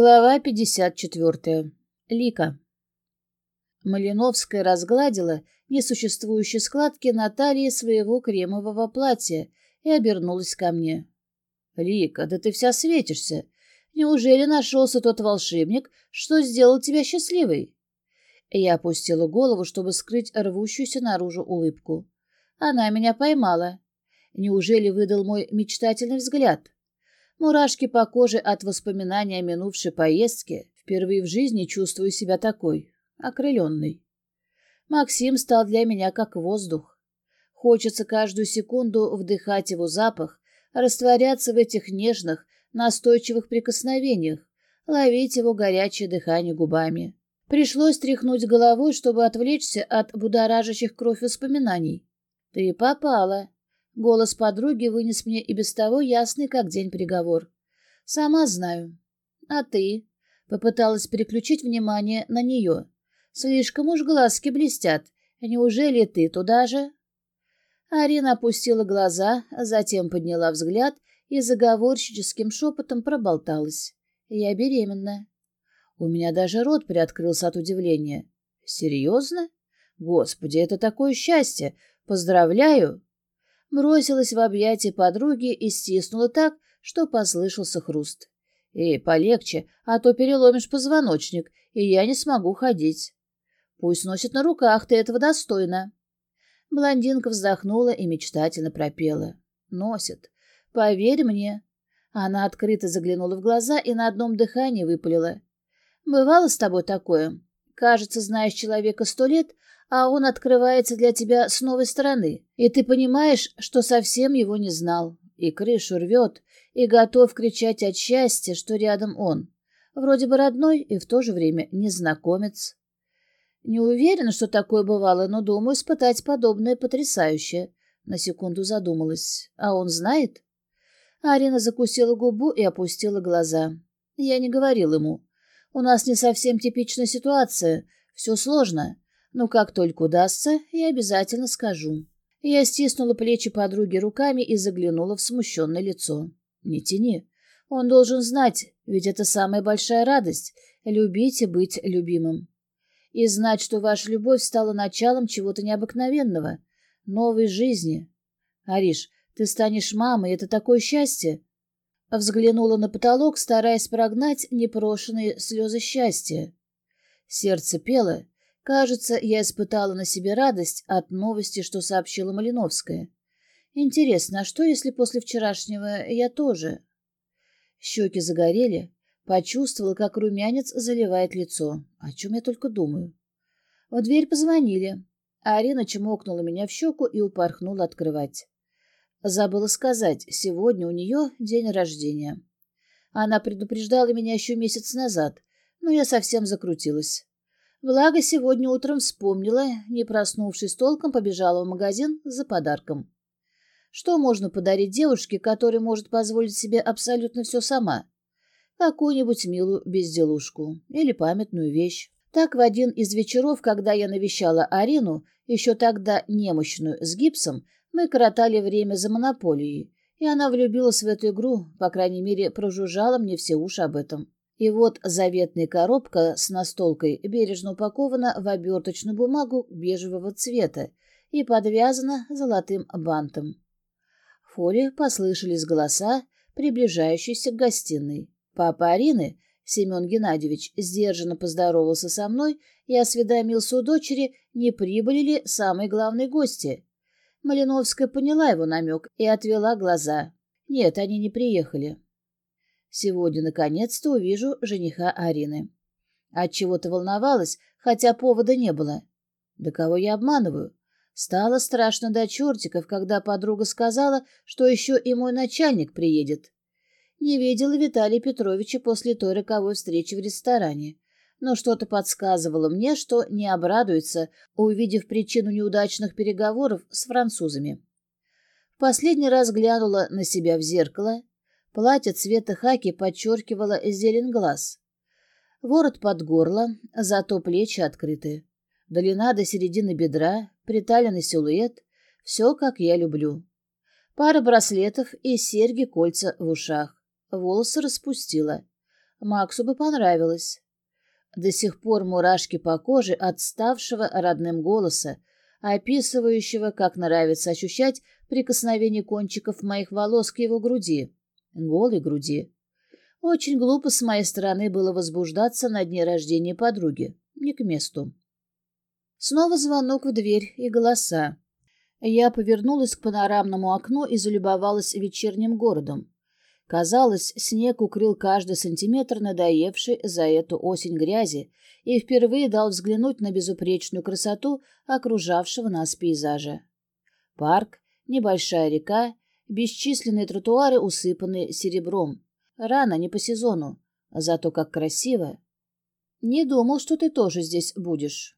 Глава 54. Лика. Малиновская разгладила несуществующие складки на талии своего кремового платья и обернулась ко мне. «Лика, да ты вся светишься. Неужели нашелся тот волшебник, что сделал тебя счастливой?» Я опустила голову, чтобы скрыть рвущуюся наружу улыбку. Она меня поймала. Неужели выдал мой мечтательный взгляд? Мурашки по коже от воспоминания о минувшей поездке. Впервые в жизни чувствую себя такой, окрыленной. Максим стал для меня как воздух. Хочется каждую секунду вдыхать его запах, растворяться в этих нежных, настойчивых прикосновениях, ловить его горячее дыхание губами. Пришлось тряхнуть головой, чтобы отвлечься от будоражащих кровь воспоминаний. «Ты попала», Голос подруги вынес мне и без того ясный, как день приговор. «Сама знаю». «А ты?» Попыталась переключить внимание на нее. «Слишком уж глазки блестят. Неужели ты туда же?» Арина опустила глаза, затем подняла взгляд и заговорщическим шепотом проболталась. «Я беременна». У меня даже рот приоткрылся от удивления. «Серьезно? Господи, это такое счастье! Поздравляю!» Бросилась в объятия подруги и стиснула так, что послышался хруст. «Эй, полегче, а то переломишь позвоночник, и я не смогу ходить. Пусть носит на руках, ты этого достойна». Блондинка вздохнула и мечтательно пропела. «Носит. Поверь мне». Она открыто заглянула в глаза и на одном дыхании выпалила. «Бывало с тобой такое? Кажется, знаешь человека сто лет, а он открывается для тебя с новой стороны, и ты понимаешь, что совсем его не знал, и крышу рвет, и готов кричать от счастья, что рядом он. Вроде бы родной и в то же время незнакомец. Не уверена, что такое бывало, но думаю, испытать подобное потрясающе. На секунду задумалась. А он знает? Арина закусила губу и опустила глаза. Я не говорил ему. У нас не совсем типичная ситуация. Все сложно. Но как только удастся, я обязательно скажу. Я стиснула плечи подруги руками и заглянула в смущенное лицо. Не тяни. Он должен знать, ведь это самая большая радость — любить и быть любимым. И знать, что ваша любовь стала началом чего-то необыкновенного, новой жизни. Ариш, ты станешь мамой, это такое счастье. Взглянула на потолок, стараясь прогнать непрошенные слезы счастья. Сердце пело, Кажется, я испытала на себе радость от новости, что сообщила Малиновская. Интересно, а что, если после вчерашнего я тоже? Щеки загорели, почувствовала, как румянец заливает лицо. О чем я только думаю. В дверь позвонили. Арина чмокнула меня в щеку и упорхнула открывать. Забыла сказать, сегодня у нее день рождения. Она предупреждала меня еще месяц назад, но я совсем закрутилась. Влага сегодня утром вспомнила, не проснувшись толком, побежала в магазин за подарком. Что можно подарить девушке, которая может позволить себе абсолютно все сама? Какую-нибудь милую безделушку или памятную вещь. Так в один из вечеров, когда я навещала Арину, еще тогда немощную, с гипсом, мы коротали время за монополией, и она влюбилась в эту игру, по крайней мере, прожужжала мне все уши об этом. И вот заветная коробка с настолкой бережно упакована в оберточную бумагу бежевого цвета и подвязана золотым бантом. В холле послышались голоса, приближающиеся к гостиной. Папа Арины, Семен Геннадьевич, сдержанно поздоровался со мной и осведомился у дочери, не прибыли ли самые главные гости. Малиновская поняла его намек и отвела глаза. Нет, они не приехали. Сегодня, наконец-то, увижу жениха Арины. Отчего-то волновалась, хотя повода не было. Да кого я обманываю? Стало страшно до чертиков, когда подруга сказала, что еще и мой начальник приедет. Не видела Виталия Петровича после той роковой встречи в ресторане, но что-то подсказывало мне, что не обрадуется, увидев причину неудачных переговоров с французами. В последний раз глянула на себя в зеркало Платье цвета хаки подчеркивало зелень глаз. Ворот под горло, зато плечи открыты. Длина до середины бедра, приталенный силуэт. Все, как я люблю. Пара браслетов и серьги-кольца в ушах. Волосы распустила. Максу бы понравилось. До сих пор мурашки по коже от ставшего родным голоса, описывающего, как нравится ощущать прикосновение кончиков моих волос к его груди, голой груди. Очень глупо с моей стороны было возбуждаться на дне рождения подруги, не к месту. Снова звонок в дверь и голоса. Я повернулась к панорамному окну и залюбовалась вечерним городом. Казалось, снег укрыл каждый сантиметр надоевший за эту осень грязи и впервые дал взглянуть на безупречную красоту окружавшего нас пейзажа. Парк, небольшая река, бесчисленные тротуары, усыпанные серебром. Рано, не по сезону, зато как красиво. Не думал, что ты тоже здесь будешь.